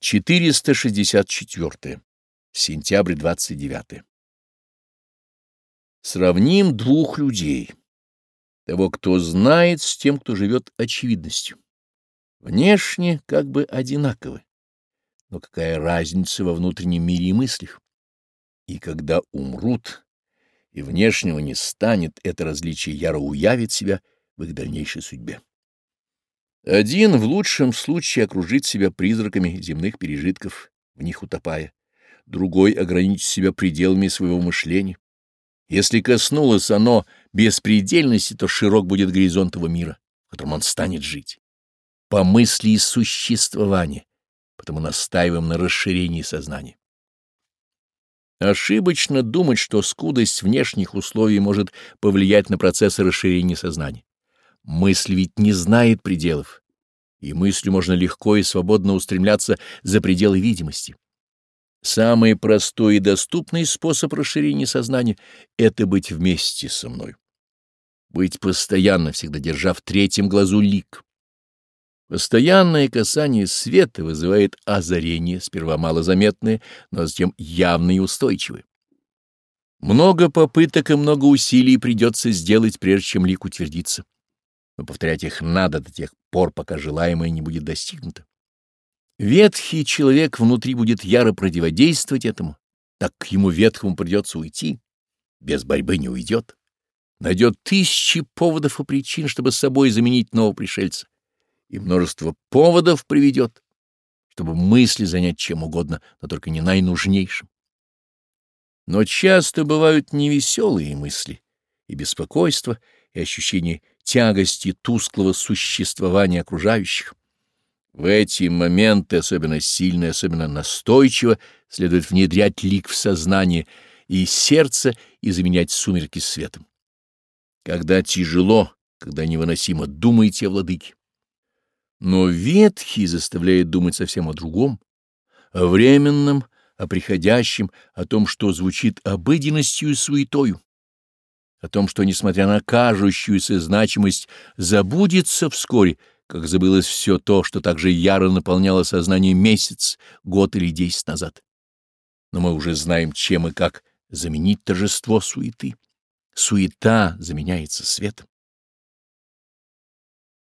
464. Сентябрь 29. Сравним двух людей. Того, кто знает, с тем, кто живет очевидностью. Внешне как бы одинаковы. Но какая разница во внутреннем мире и мыслях? И когда умрут, и внешнего не станет, это различие яро уявит себя в их дальнейшей судьбе. Один в лучшем случае окружит себя призраками земных пережитков, в них утопая. Другой ограничит себя пределами своего мышления. Если коснулось оно беспредельности, то широк будет горизонт его мира, в котором он станет жить. По мысли и существование, потому настаиваем на расширении сознания. Ошибочно думать, что скудость внешних условий может повлиять на процессы расширения сознания. Мысль ведь не знает пределов, и мыслью можно легко и свободно устремляться за пределы видимости. Самый простой и доступный способ расширения сознания — это быть вместе со мной. Быть постоянно, всегда держа в третьем глазу лик. Постоянное касание света вызывает озарение, сперва малозаметное, но затем явное и устойчивое. Много попыток и много усилий придется сделать, прежде чем лик утвердится но повторять их надо до тех пор, пока желаемое не будет достигнуто. Ветхий человек внутри будет яро противодействовать этому, так к ему ветхому придется уйти. Без борьбы не уйдет. Найдет тысячи поводов и причин, чтобы с собой заменить нового пришельца. И множество поводов приведет, чтобы мысли занять чем угодно, но только не наинужнейшим. Но часто бывают невеселые мысли и беспокойство, и ощущение тягости тусклого существования окружающих. В эти моменты, особенно сильно и особенно настойчиво, следует внедрять лик в сознание и сердце и заменять сумерки светом. Когда тяжело, когда невыносимо, думайте о владыке. Но ветхий заставляет думать совсем о другом, о временном, о приходящем, о том, что звучит обыденностью и суетою о том, что, несмотря на кажущуюся значимость, забудется вскоре, как забылось все то, что также яро наполняло сознание месяц, год или десять назад. Но мы уже знаем, чем и как заменить торжество суеты. Суета заменяется светом.